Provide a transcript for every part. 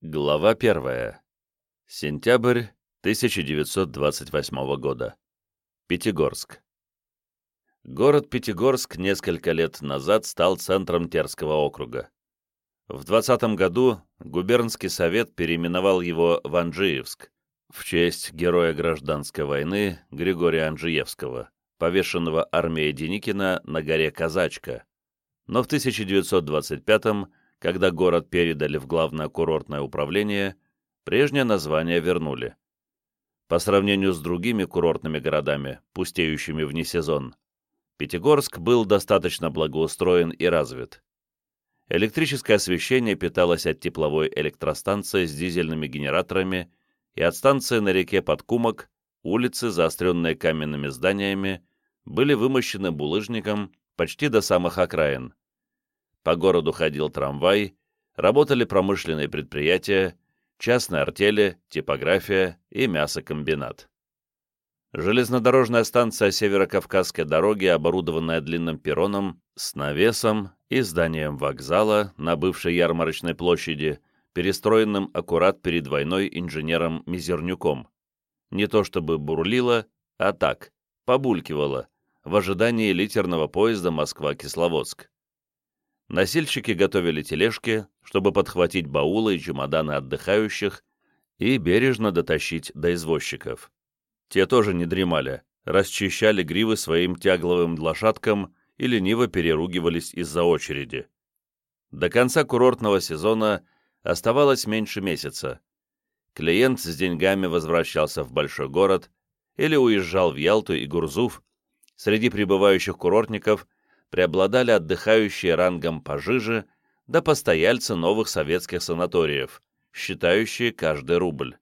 Глава первая. Сентябрь 1928 года. Пятигорск. Город Пятигорск несколько лет назад стал центром Терского округа. В 20 году губернский совет переименовал его в Анжиевск в честь героя гражданской войны Григория Анжиевского, повешенного армией Деникина на горе Казачка. Но в 1925 когда город передали в главное курортное управление, прежнее название вернули. По сравнению с другими курортными городами, пустеющими вне сезон, Пятигорск был достаточно благоустроен и развит. Электрическое освещение питалось от тепловой электростанции с дизельными генераторами и от станции на реке Подкумок, улицы, заостренные каменными зданиями, были вымощены булыжником почти до самых окраин. По городу ходил трамвай, работали промышленные предприятия, частные артели, типография и мясокомбинат. Железнодорожная станция Северокавказской дороги, оборудованная длинным перроном, с навесом и зданием вокзала на бывшей ярмарочной площади, перестроенным аккурат перед войной инженером Мизернюком. Не то чтобы бурлило, а так, побулькивало, в ожидании литерного поезда Москва-Кисловодск. Носильщики готовили тележки, чтобы подхватить баулы и чемоданы отдыхающих и бережно дотащить до извозчиков. Те тоже не дремали, расчищали гривы своим тягловым лошадкам и лениво переругивались из-за очереди. До конца курортного сезона оставалось меньше месяца. Клиент с деньгами возвращался в большой город или уезжал в Ялту и Гурзуф. Среди прибывающих курортников – преобладали отдыхающие рангом пожиже, да постояльцы новых советских санаториев, считающие каждый рубль.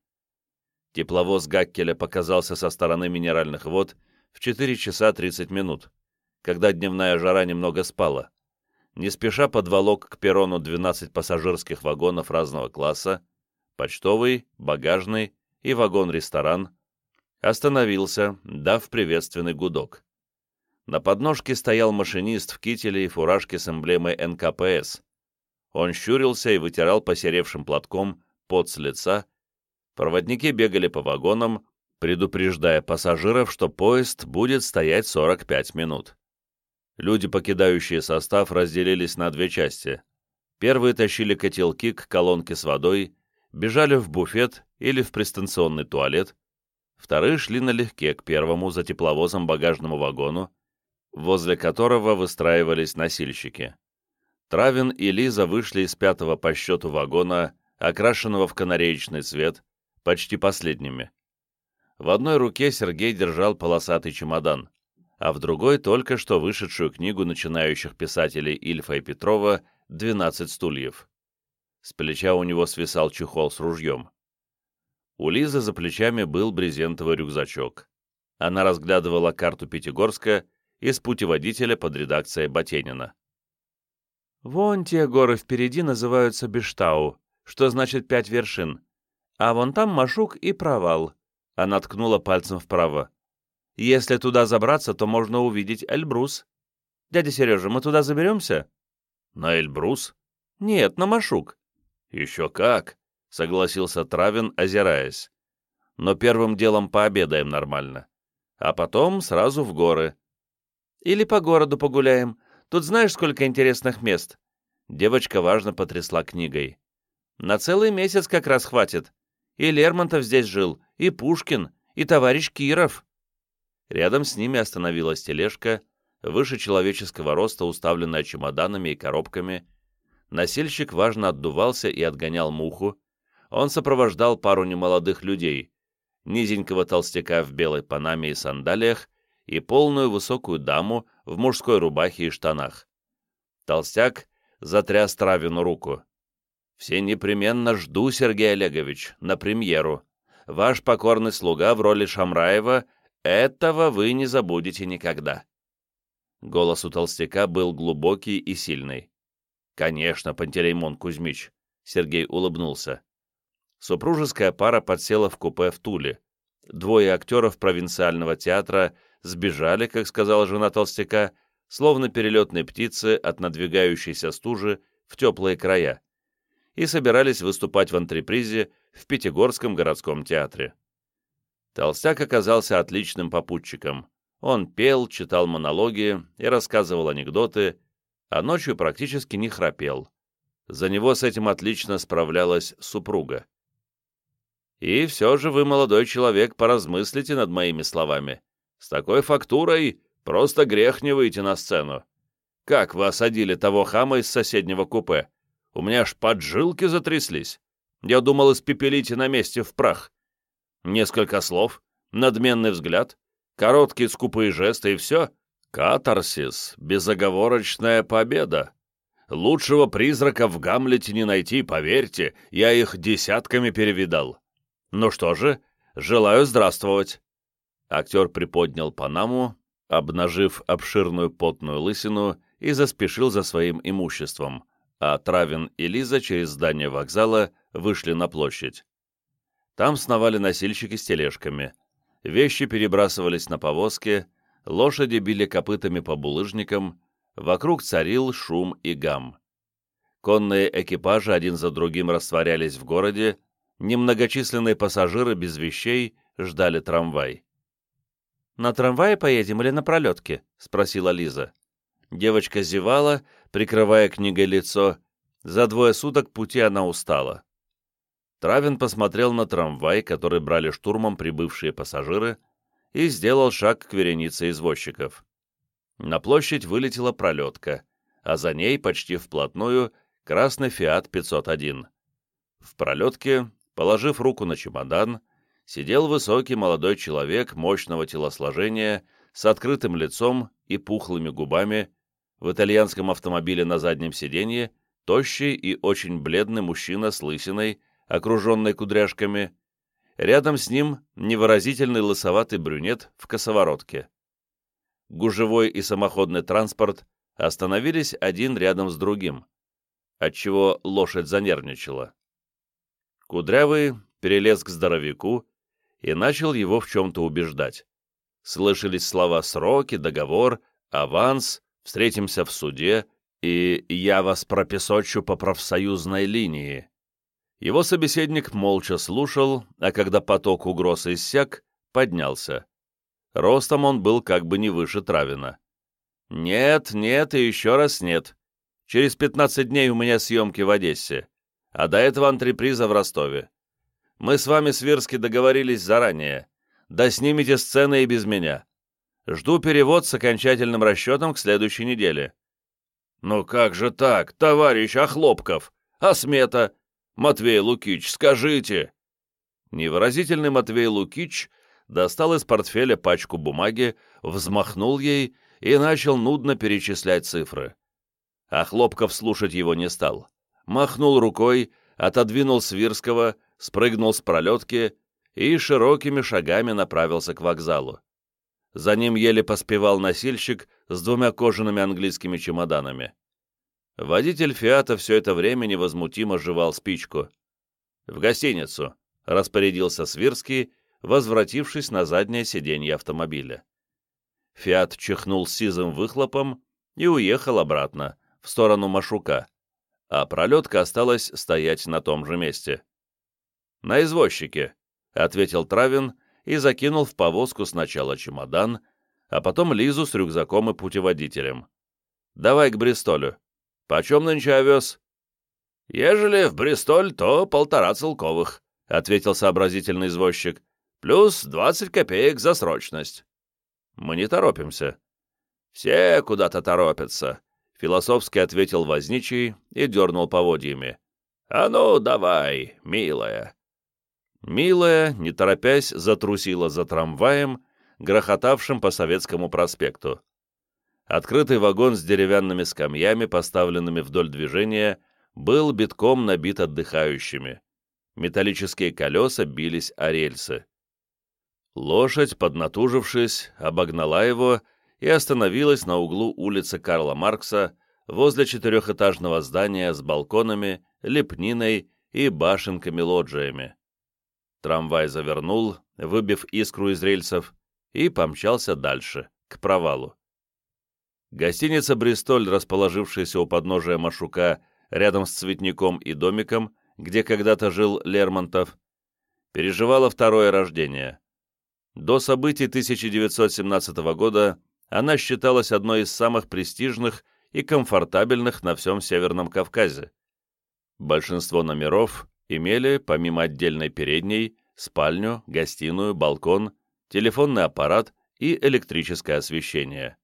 Тепловоз Гаккеля показался со стороны минеральных вод в 4 часа 30 минут, когда дневная жара немного спала. Не спеша подволок к перрону 12 пассажирских вагонов разного класса, почтовый, багажный и вагон-ресторан, остановился, дав приветственный гудок. На подножке стоял машинист в кителе и фуражке с эмблемой НКПС. Он щурился и вытирал посеревшим платком пот с лица. Проводники бегали по вагонам, предупреждая пассажиров, что поезд будет стоять 45 минут. Люди, покидающие состав, разделились на две части. Первые тащили котелки к колонке с водой, бежали в буфет или в пристанционный туалет. Вторые шли налегке к первому за тепловозом багажному вагону, возле которого выстраивались носильщики. Травин и Лиза вышли из пятого по счету вагона, окрашенного в канареечный цвет, почти последними. В одной руке Сергей держал полосатый чемодан, а в другой только что вышедшую книгу начинающих писателей Ильфа и Петрова «12 стульев». С плеча у него свисал чехол с ружьем. У Лизы за плечами был брезентовый рюкзачок. Она разглядывала карту Пятигорска из путеводителя под редакцией Батенина. «Вон те горы впереди называются Бештау, что значит пять вершин, а вон там Машук и провал», — она ткнула пальцем вправо. «Если туда забраться, то можно увидеть Эльбрус. Дядя Сережа, мы туда заберемся?» «На Эльбрус?» «Нет, на Машук». «Еще как», — согласился Травин, озираясь. «Но первым делом пообедаем нормально, а потом сразу в горы. Или по городу погуляем. Тут знаешь, сколько интересных мест?» Девочка важно потрясла книгой. «На целый месяц как раз хватит. И Лермонтов здесь жил, и Пушкин, и товарищ Киров». Рядом с ними остановилась тележка, выше человеческого роста, уставленная чемоданами и коробками. Носильщик важно отдувался и отгонял муху. Он сопровождал пару немолодых людей, низенького толстяка в белой панаме и сандалиях и полную высокую даму в мужской рубахе и штанах. Толстяк затряс Травину руку. «Все непременно жду, Сергей Олегович, на премьеру. Ваш покорный слуга в роли Шамраева, этого вы не забудете никогда». Голос у толстяка был глубокий и сильный. «Конечно, Пантелеймон Кузьмич», — Сергей улыбнулся. Супружеская пара подсела в купе в Туле. Двое актеров провинциального театра сбежали, как сказала жена толстяка, словно перелетные птицы от надвигающейся стужи в теплые края, и собирались выступать в антрепризе в Пятигорском городском театре. Толстяк оказался отличным попутчиком. Он пел, читал монологи и рассказывал анекдоты, а ночью практически не храпел. За него с этим отлично справлялась супруга. И все же вы, молодой человек, поразмыслите над моими словами. С такой фактурой просто грех не выйти на сцену. Как вы осадили того хама из соседнего купе? У меня аж поджилки затряслись. Я думал, испепелите на месте в прах. Несколько слов, надменный взгляд, короткие скупые жесты и все. Катарсис, безоговорочная победа. Лучшего призрака в Гамлете не найти, поверьте, я их десятками перевидал. Ну что же, желаю здравствовать. Актер приподнял Панаму, обнажив обширную потную лысину, и заспешил за своим имуществом, а Травин и Лиза через здание вокзала вышли на площадь. Там сновали носильщики с тележками. Вещи перебрасывались на повозке, лошади били копытами по булыжникам, вокруг царил шум и гам. Конные экипажи один за другим растворялись в городе, немногочисленные пассажиры без вещей ждали трамвай. «На трамвае поедем или на пролетке?» — спросила Лиза. Девочка зевала, прикрывая книгой лицо. За двое суток пути она устала. Травин посмотрел на трамвай, который брали штурмом прибывшие пассажиры, и сделал шаг к веренице извозчиков. На площадь вылетела пролетка, а за ней почти вплотную красный «Фиат 501». В пролетке, положив руку на чемодан, сидел высокий молодой человек мощного телосложения с открытым лицом и пухлыми губами, в итальянском автомобиле на заднем сиденье тощий и очень бледный мужчина с лысиной, окруженной кудряшками, рядом с ним невыразительный лысоватый брюнет в косоворотке. Гужевой и самоходный транспорт остановились один рядом с другим, отчего лошадь занервничала. Кудрявый перелез к здоровяку и начал его в чем-то убеждать. Слышались слова «сроки», «договор», «аванс», «встретимся в суде» и «я вас пропесочу по профсоюзной линии». Его собеседник молча слушал, а когда поток угроз иссяк, поднялся. Ростом он был как бы не выше Травина. «Нет, нет и еще раз нет. Через 15 дней у меня съемки в Одессе, а до этого антреприза в Ростове. Мы с вами, Свирски, договорились заранее. Да снимите сцены и без меня. Жду перевод с окончательным расчетом к следующей неделе». «Ну как же так, товарищ Охлопков? А смета? Матвей Лукич, скажите!» Невыразительный Матвей Лукич достал из портфеля пачку бумаги, взмахнул ей и начал нудно перечислять цифры. А Хлопков слушать его не стал. Махнул рукой, отодвинул Свирского, спрыгнул с пролетки и широкими шагами направился к вокзалу. За ним еле поспевал носильщик с двумя кожаными английскими чемоданами. Водитель «Фиата» все это время невозмутимо жевал спичку. «В гостиницу», — распорядился Свирский, возвратившись на заднее сиденье автомобиля. «Фиат» чихнул сизым выхлопом и уехал обратно, в сторону Машука, а пролетка осталась стоять на том же месте. «На извозчике», — ответил Травин и закинул в повозку сначала чемодан, а потом Лизу с рюкзаком и путеводителем. «Давай к Бристолю. Почем нынче овес?» «Ежели в Бристоль, то полтора целковых», — ответил сообразительный извозчик. «Плюс двадцать копеек за срочность». «Мы не торопимся». «Все куда-то торопятся», — философски ответил возничий и дернул поводьями. «А ну, давай, милая». Милая, не торопясь, затрусила за трамваем, грохотавшим по Советскому проспекту. Открытый вагон с деревянными скамьями, поставленными вдоль движения, был битком набит отдыхающими. Металлические колеса бились о рельсы. Лошадь, поднатужившись, обогнала его и остановилась на углу улицы Карла Маркса возле четырехэтажного здания с балконами, лепниной и башенками-лоджиями. Трамвай завернул, выбив искру из рельсов, и помчался дальше, к провалу. Гостиница «Бристоль», расположившаяся у подножия Машука рядом с цветником и домиком, где когда-то жил Лермонтов, переживала второе рождение. До событий 1917 года она считалась одной из самых престижных и комфортабельных на всем Северном Кавказе. Большинство номеров имели, помимо отдельной передней, спальню, гостиную, балкон, телефонный аппарат и электрическое освещение.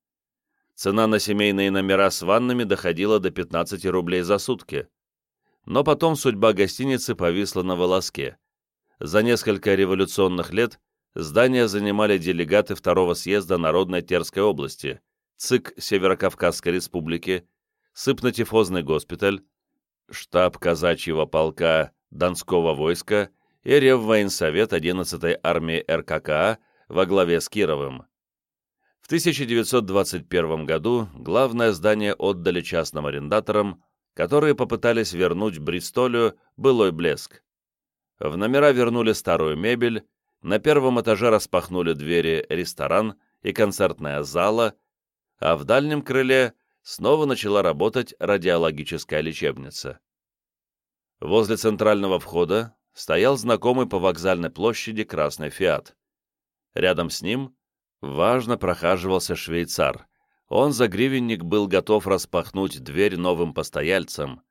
Цена на семейные номера с ваннами доходила до 15 рублей за сутки. Но потом судьба гостиницы повисла на волоске. За несколько революционных лет здание занимали делегаты второго съезда Народной Терской области, ЦИК Северокавказской республики, сыпнотифозный госпиталь, штаб казачьего полка Донского войска и Реввоенсовет 11-й армии РККА во главе с Кировым. В 1921 году главное здание отдали частным арендаторам, которые попытались вернуть Бристолю былой блеск. В номера вернули старую мебель, на первом этаже распахнули двери ресторан и концертная зала, а в дальнем крыле снова начала работать радиологическая лечебница. Возле центрального входа стоял знакомый по вокзальной площади красный «Фиат». Рядом с ним важно прохаживался швейцар. Он за гривенник был готов распахнуть дверь новым постояльцам.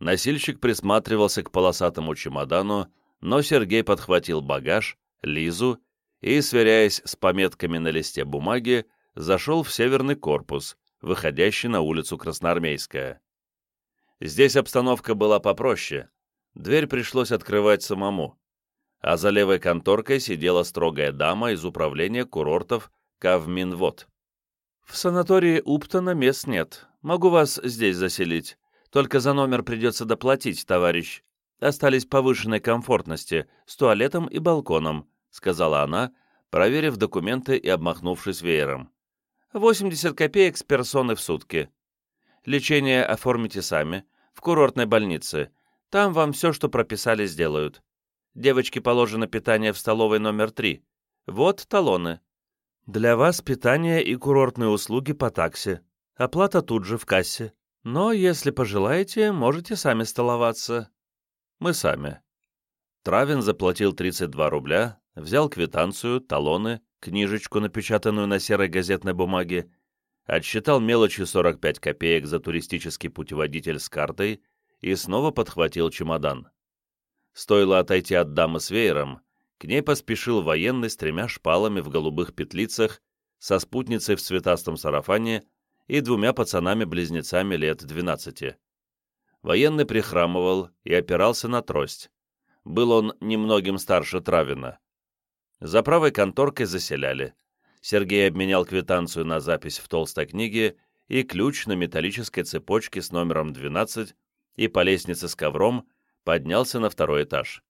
Носильщик присматривался к полосатому чемодану, но Сергей подхватил багаж, Лизу и, сверяясь с пометками на листе бумаги, зашел в северный корпус, выходящий на улицу Красноармейская. Здесь обстановка была попроще. Дверь пришлось открывать самому а за левой конторкой сидела строгая дама из управления курортов Кавминвод. «В санатории Уптона мест нет. Могу вас здесь заселить. Только за номер придется доплатить, товарищ. Остались повышенной комфортности, с туалетом и балконом», — сказала она, проверив документы и обмахнувшись веером. «80 копеек с персоны в сутки. Лечение оформите сами, в курортной больнице. Там вам все, что прописали, сделают. Девочке положено питание в столовой номер три. Вот талоны. Для вас питание и курортные услуги по такси. Оплата тут же в кассе. Но, если пожелаете, можете сами столоваться. Мы сами. Травин заплатил 32 рубля, взял квитанцию, талоны, книжечку, напечатанную на серой газетной бумаге, отсчитал мелочью 45 копеек за туристический путеводитель с картой и снова подхватил чемодан. Стоило отойти от дамы с веером, к ней поспешил военный с тремя шпалами в голубых петлицах, со спутницей в цветастом сарафане и двумя пацанами-близнецами лет двенадцати. Военный прихрамывал и опирался на трость. Был он немногим старше Травина. За правой конторкой заселяли. Сергей обменял квитанцию на запись в толстой книге и ключ на металлической цепочке с номером 12 и по лестнице с ковром, поднялся на второй этаж.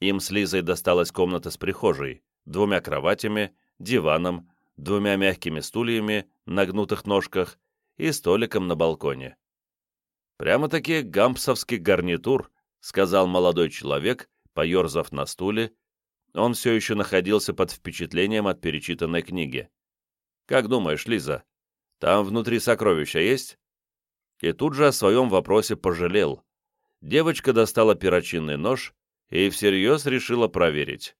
Им с Лизой досталась комната с прихожей, двумя кроватями, диваном, двумя мягкими стульями на гнутых ножках и столиком на балконе. «Прямо-таки гампсовский гарнитур», — сказал молодой человек, поерзав на стуле. Он все еще находился под впечатлением от перечитанной книги. «Как думаешь, Лиза, там внутри сокровища есть?» И тут же о своем вопросе пожалел девочка достала перочинный нож и всерьез решила проверить.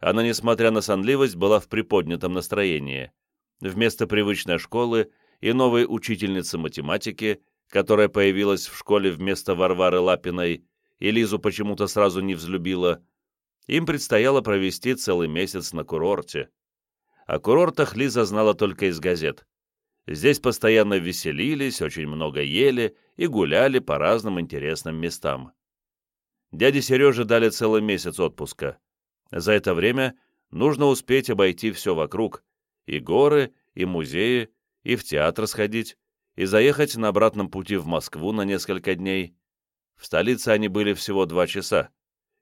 Она, несмотря на сонливость, была в приподнятом настроении. Вместо привычной школы и новой учительницы математики, которая появилась в школе вместо Варвары Лапиной, и Лизу почему-то сразу не взлюбила, им предстояло провести целый месяц на курорте. О курортах Лиза знала только из газет. Здесь постоянно веселились, очень много ели и гуляли по разным интересным местам. Дяде Сереже дали целый месяц отпуска. За это время нужно успеть обойти все вокруг, и горы, и музеи, и в театр сходить, и заехать на обратном пути в Москву на несколько дней. В столице они были всего два часа.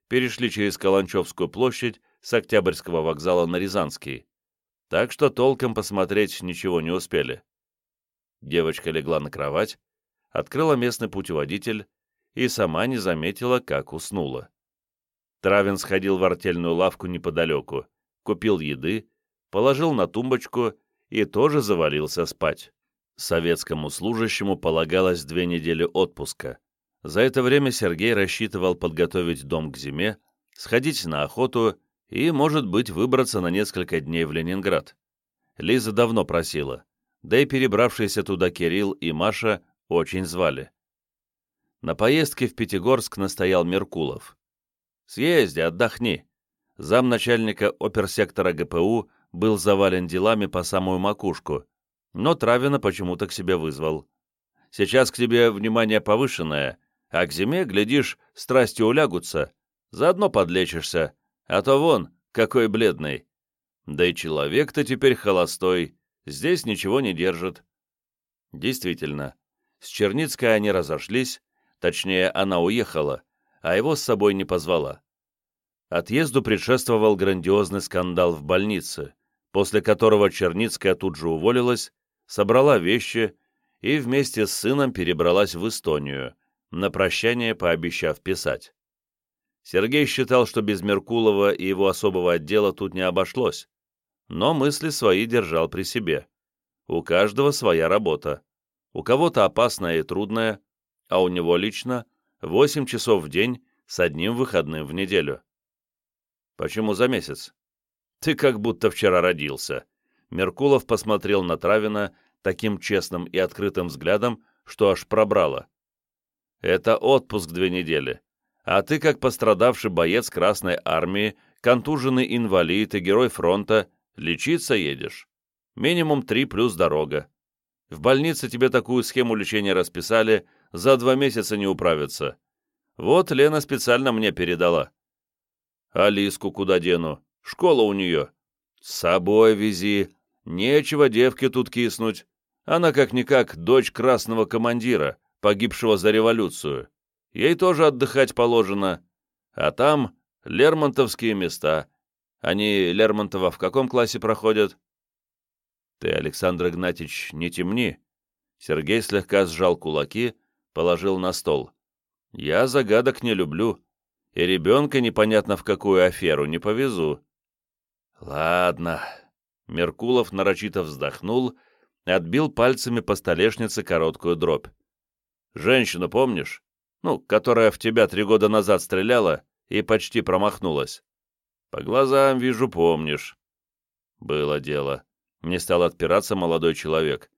Перешли через Каланчевскую площадь с Октябрьского вокзала на Рязанский. Так что толком посмотреть ничего не успели. Девочка легла на кровать, открыла местный путеводитель и сама не заметила, как уснула. Травин сходил в артельную лавку неподалеку, купил еды, положил на тумбочку и тоже завалился спать. Советскому служащему полагалось две недели отпуска. За это время Сергей рассчитывал подготовить дом к зиме, сходить на охоту и, может быть, выбраться на несколько дней в Ленинград. Лиза давно просила, да и перебравшиеся туда Кирилл и Маша очень звали. На поездке в Пятигорск настоял Меркулов. «Съезди, отдохни». Замначальника оперсектора ГПУ был завален делами по самую макушку, но Травина почему-то к себе вызвал. «Сейчас к тебе внимание повышенное, а к зиме, глядишь, страсти улягутся, заодно подлечишься, а то вон, какой бледный. Да и человек-то теперь холостой, здесь ничего не держит». Действительно, с Черницкой они разошлись, точнее, она уехала, а его с собой не позвала. Отъезду предшествовал грандиозный скандал в больнице, после которого Черницкая тут же уволилась, собрала вещи и вместе с сыном перебралась в Эстонию, на прощание пообещав писать. Сергей считал, что без Меркулова и его особого отдела тут не обошлось, но мысли свои держал при себе. У каждого своя работа. У кого-то опасная и трудная, а у него лично 8 часов в день с одним выходным в неделю. «Почему за месяц?» «Ты как будто вчера родился». Меркулов посмотрел на Травина таким честным и открытым взглядом, что аж пробрало. «Это отпуск две недели. А ты, как пострадавший боец Красной Армии, контуженный инвалид и герой фронта, лечиться едешь. Минимум три плюс дорога. В больнице тебе такую схему лечения расписали, за два месяца не управиться. Вот Лена специально мне передала. Алиску куда дену? Школа у нее. С собой вези. Нечего девке тут киснуть. Она как-никак дочь красного командира, погибшего за революцию. Ей тоже отдыхать положено. А там Лермонтовские места. Они Лермонтова в каком классе проходят? Ты, Александр Игнатьич, не темни. Сергей слегка сжал кулаки, положил на стол. Я загадок не люблю и ребенка непонятно в какую аферу не повезу. Ладно. Меркулов нарочито вздохнул и отбил пальцами по столешнице короткую дробь. Женщину помнишь? Ну, которая в тебя три года назад стреляла и почти промахнулась. По глазам вижу, помнишь. Было дело. Не стал отпираться молодой человек.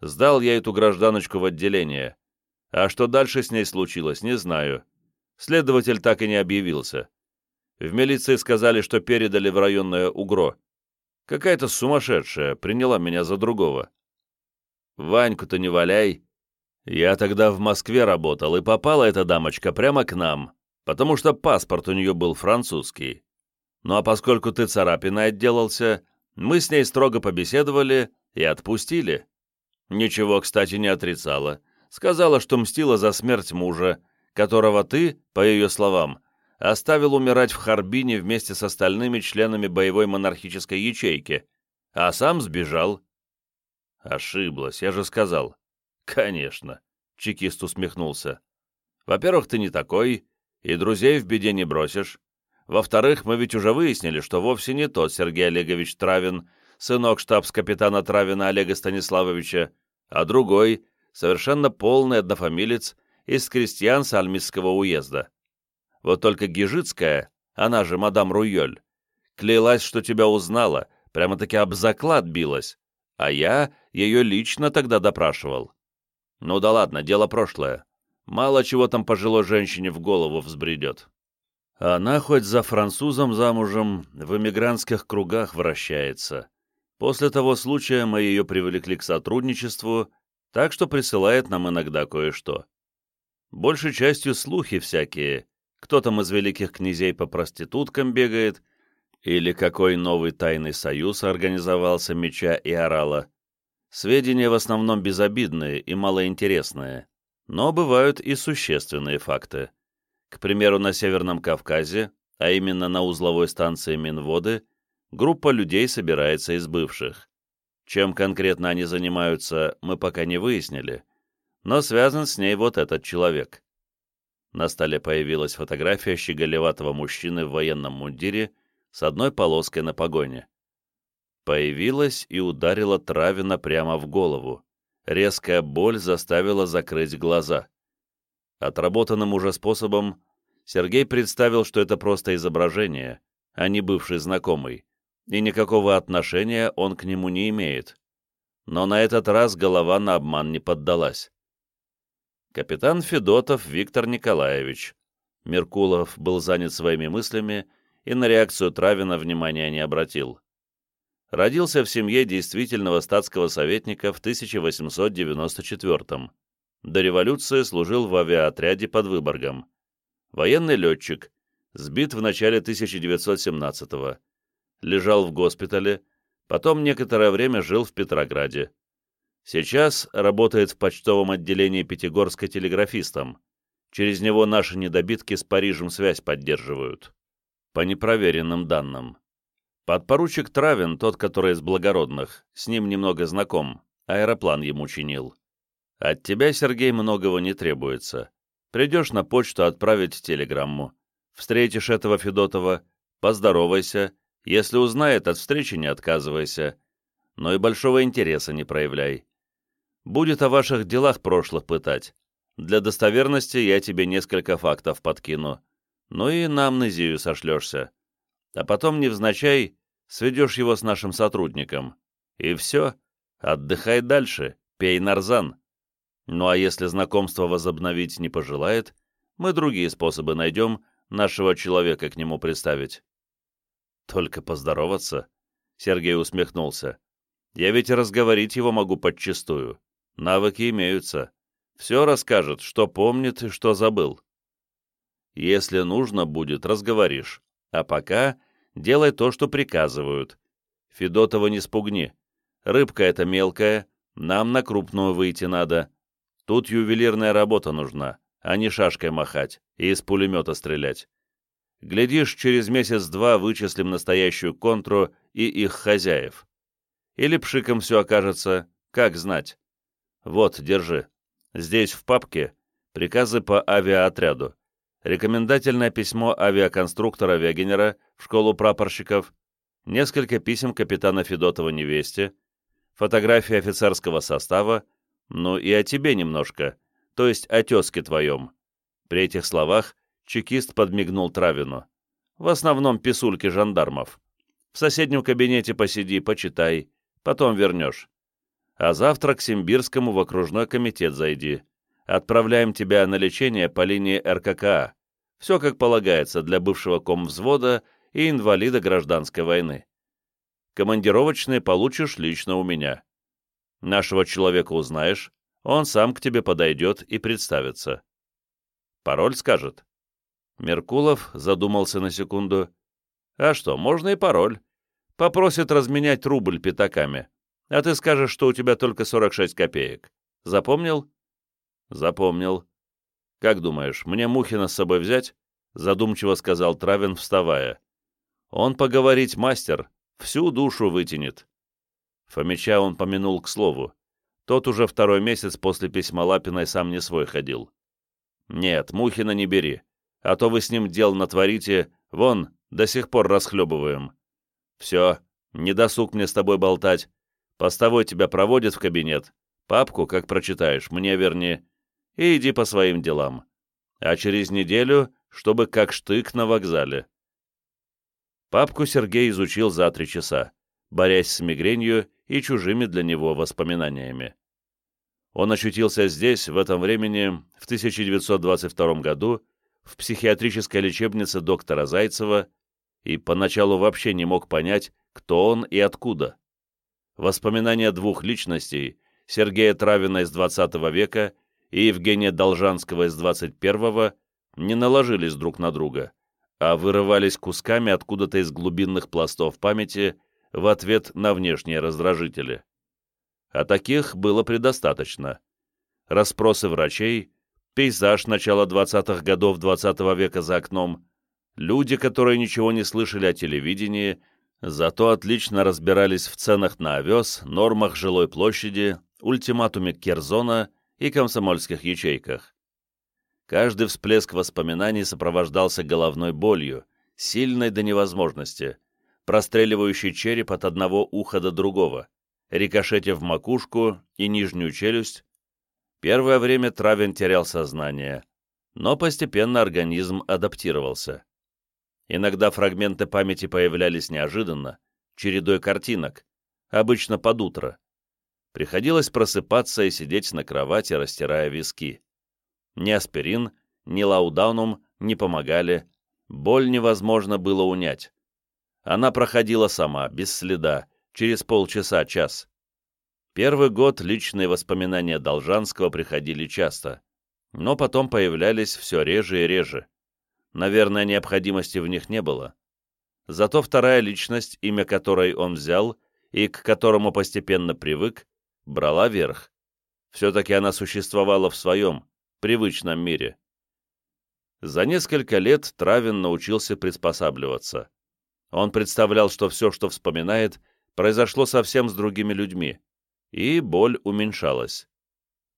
Сдал я эту гражданочку в отделение. А что дальше с ней случилось, не знаю. Следователь так и не объявился. В милиции сказали, что передали в районное УГРО. Какая-то сумасшедшая приняла меня за другого. Ваньку-то не валяй. Я тогда в Москве работал, и попала эта дамочка прямо к нам, потому что паспорт у нее был французский. Ну а поскольку ты царапиной отделался, мы с ней строго побеседовали и отпустили. Ничего, кстати, не отрицала. Сказала, что мстила за смерть мужа, которого ты, по ее словам, оставил умирать в Харбине вместе с остальными членами боевой монархической ячейки, а сам сбежал. Ошиблась, я же сказал. Конечно, чекист усмехнулся. Во-первых, ты не такой, и друзей в беде не бросишь. Во-вторых, мы ведь уже выяснили, что вовсе не тот Сергей Олегович Травин, сынок штабс-капитана Травина Олега Станиславовича, а другой, совершенно полный однофамилец из крестьян Сальмисского уезда. Вот только Гижицкая, она же мадам Руйоль, клялась, что тебя узнала, прямо-таки об заклад билась, а я ее лично тогда допрашивал. Ну да ладно, дело прошлое. Мало чего там пожилой женщине в голову взбредет. Она хоть за французом замужем в эмигрантских кругах вращается. После того случая мы ее привлекли к сотрудничеству, так что присылает нам иногда кое-что. Большей частью слухи всякие. Кто там из великих князей по проституткам бегает, или какой новый тайный союз организовался меча и орала. Сведения в основном безобидные и малоинтересные, но бывают и существенные факты. К примеру, на Северном Кавказе, а именно на узловой станции Минводы, группа людей собирается из бывших. Чем конкретно они занимаются, мы пока не выяснили, но связан с ней вот этот человек. На столе появилась фотография щеголеватого мужчины в военном мундире с одной полоской на погоне. Появилась и ударила Травина прямо в голову. Резкая боль заставила закрыть глаза. Отработанным уже способом Сергей представил, что это просто изображение, а не бывший знакомый, и никакого отношения он к нему не имеет. Но на этот раз голова на обман не поддалась. Капитан Федотов Виктор Николаевич. Меркулов был занят своими мыслями и на реакцию Травина внимания не обратил. Родился в семье действительного статского советника в 1894 -м. До революции служил в авиаотряде под Выборгом. Военный летчик, сбит в начале 1917 -го. Лежал в госпитале, потом некоторое время жил в Петрограде. Сейчас работает в почтовом отделении Пятигорска телеграфистом. Через него наши недобитки с Парижем связь поддерживают. По непроверенным данным. Подпоручик Травин, тот, который из благородных, с ним немного знаком, аэроплан ему чинил. От тебя, Сергей, многого не требуется. Придешь на почту отправить телеграмму. Встретишь этого Федотова, поздоровайся. Если узнает, от встречи не отказывайся. Но и большого интереса не проявляй. Будет о ваших делах прошлых пытать. Для достоверности я тебе несколько фактов подкину. Ну и на амнезию сошлешься. А потом, невзначай, сведешь его с нашим сотрудником. И все, отдыхай дальше, пей нарзан. Ну а если знакомство возобновить не пожелает, мы другие способы найдем нашего человека к нему представить. Только поздороваться? Сергей усмехнулся. Я ведь разговорить его могу подчистую. Навыки имеются. Все расскажет, что помнит и что забыл. Если нужно будет, разговоришь. А пока делай то, что приказывают. Федотова не спугни. Рыбка эта мелкая, нам на крупную выйти надо. Тут ювелирная работа нужна, а не шашкой махать и из пулемета стрелять. Глядишь, через месяц-два вычислим настоящую контру и их хозяев. Или пшиком все окажется, как знать. Вот, держи. Здесь в папке приказы по авиаотряду рекомендательное письмо авиаконструктора Вегенера в школу прапорщиков, несколько писем капитана Федотова невесте, фотографии офицерского состава, ну и о тебе немножко, то есть о тезке твоем. При этих словах чекист подмигнул Травину. В основном писульки жандармов. В соседнем кабинете посиди, почитай, потом вернешь. А завтра к Симбирскому в окружной комитет зайди. Отправляем тебя на лечение по линии РККА. Все как полагается для бывшего комвзвода и инвалида гражданской войны. Командировочные получишь лично у меня. Нашего человека узнаешь, он сам к тебе подойдет и представится. Пароль скажет. Меркулов задумался на секунду. А что, можно и пароль. Попросит разменять рубль пятаками. А ты скажешь, что у тебя только 46 копеек. Запомнил? «Запомнил». «Как думаешь, мне Мухина с собой взять?» — задумчиво сказал Травин, вставая. «Он поговорить мастер, всю душу вытянет». Фомича он помянул к слову. Тот уже второй месяц после письма Лапиной сам не свой ходил. «Нет, Мухина не бери, а то вы с ним дел натворите, вон, до сих пор расхлебываем». «Все, не досуг мне с тобой болтать. Постовой тебя проводит в кабинет. Папку, как прочитаешь, мне верни и иди по своим делам. А через неделю, чтобы как штык на вокзале. Папку Сергей изучил за три часа, борясь с мигренью и чужими для него воспоминаниями. Он очутился здесь, в этом времени, в 1922 году, в психиатрической лечебнице доктора Зайцева, и поначалу вообще не мог понять, кто он и откуда. Воспоминания двух личностей, Сергея Травина из XX века и Евгения Должанского из 21-го не наложились друг на друга, а вырывались кусками откуда-то из глубинных пластов памяти в ответ на внешние раздражители. А таких было предостаточно. Распросы врачей, пейзаж начала 20-х годов 20 -го века за окном, люди, которые ничего не слышали о телевидении, зато отлично разбирались в ценах на овес, нормах жилой площади, ультиматуме Керзона и комсомольских ячейках. Каждый всплеск воспоминаний сопровождался головной болью, сильной до невозможности, простреливающей череп от одного уха до другого, рикошетя в макушку и нижнюю челюсть. Первое время Травин терял сознание, но постепенно организм адаптировался. Иногда фрагменты памяти появлялись неожиданно, чередой картинок, обычно под утро. Приходилось просыпаться и сидеть на кровати, растирая виски. Ни аспирин, ни лауданум не помогали, боль невозможно было унять. Она проходила сама, без следа, через полчаса-час. Первый год личные воспоминания Должанского приходили часто, но потом появлялись все реже и реже. Наверное, необходимости в них не было. Зато вторая личность, имя которой он взял и к которому постепенно привык, брала верх. Все-таки она существовала в своем, привычном мире. За несколько лет Травин научился приспосабливаться. Он представлял, что все, что вспоминает, произошло совсем с другими людьми, и боль уменьшалась.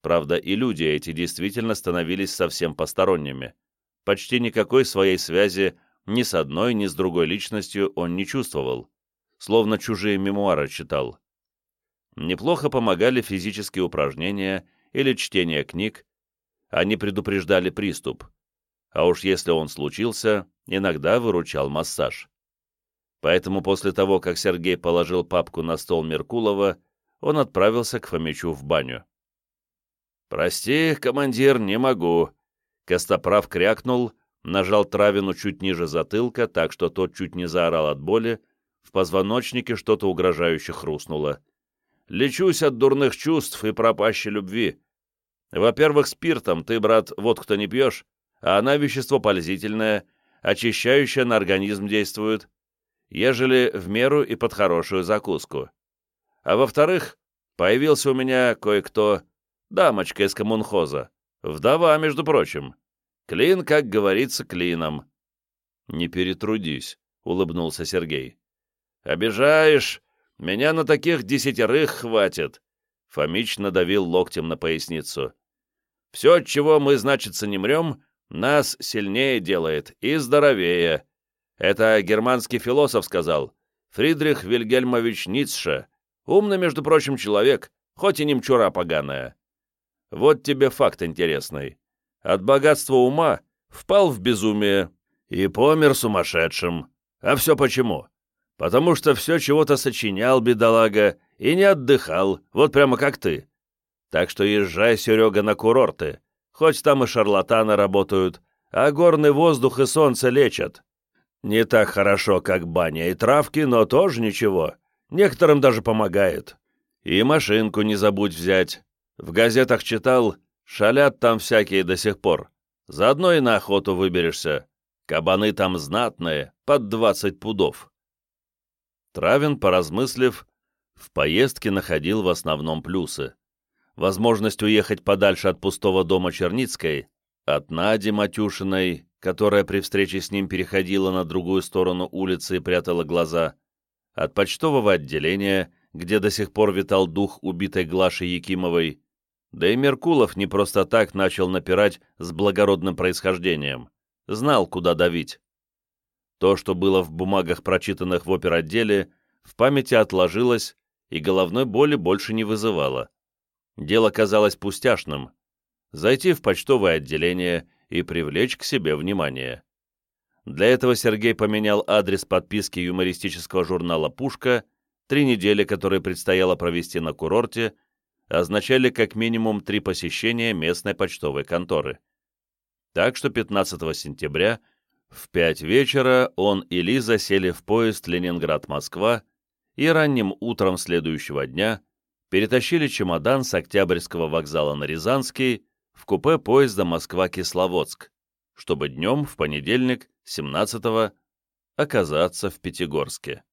Правда, и люди эти действительно становились совсем посторонними почти никакой своей связи ни с одной, ни с другой личностью он не чувствовал, словно чужие мемуары читал. Неплохо помогали физические упражнения или чтение книг, они предупреждали приступ, а уж если он случился, иногда выручал массаж. Поэтому после того, как Сергей положил папку на стол Меркулова, он отправился к Фомичу в баню. «Прости, командир, не могу», Костоправ крякнул, нажал Травину чуть ниже затылка, так что тот чуть не заорал от боли, в позвоночнике что-то угрожающе хрустнуло. «Лечусь от дурных чувств и пропащей любви. Во-первых, спиртом ты, брат, вот кто не пьешь, а она вещество пользительное, очищающее на организм действует, ежели в меру и под хорошую закуску. А во-вторых, появился у меня кое-кто, дамочка из коммунхоза, Вдова, между прочим. Клин, как говорится, клином. Не перетрудись, улыбнулся Сергей. Обижаешь. Меня на таких десятерых хватит. Фомич надавил локтем на поясницу. Все, от чего мы, значится, не мрем, нас сильнее делает и здоровее. Это германский философ сказал. Фридрих Вильгельмович Ницше. Умный, между прочим, человек, хоть и немчура поганая. Вот тебе факт интересный. От богатства ума впал в безумие и помер сумасшедшим. А все почему? Потому что все чего-то сочинял, бедолага, и не отдыхал, вот прямо как ты. Так что езжай, Серега, на курорты. Хоть там и шарлатаны работают, а горный воздух и солнце лечат. Не так хорошо, как баня и травки, но тоже ничего. Некоторым даже помогает. И машинку не забудь взять. В газетах читал, шалят там всякие до сих пор. Заодно и на охоту выберешься. Кабаны там знатные, под двадцать пудов. Травин, поразмыслив, в поездке находил в основном плюсы. Возможность уехать подальше от пустого дома Черницкой, от Нади Матюшиной, которая при встрече с ним переходила на другую сторону улицы и прятала глаза, от почтового отделения, где до сих пор витал дух убитой Глаши Якимовой, да и Меркулов не просто так начал напирать с благородным происхождением. Знал, куда давить. То, что было в бумагах, прочитанных в оперотделе, в памяти отложилось и головной боли больше не вызывало. Дело казалось пустяшным. Зайти в почтовое отделение и привлечь к себе внимание. Для этого Сергей поменял адрес подписки юмористического журнала «Пушка», три недели, которые предстояло провести на курорте, означали как минимум три посещения местной почтовой конторы. Так что 15 сентября в 5 вечера он и Лиза сели в поезд Ленинград-Москва и ранним утром следующего дня перетащили чемодан с Октябрьского вокзала на Рязанский в купе поезда Москва-Кисловодск, чтобы днем, в понедельник, 17-го, оказаться в Пятигорске.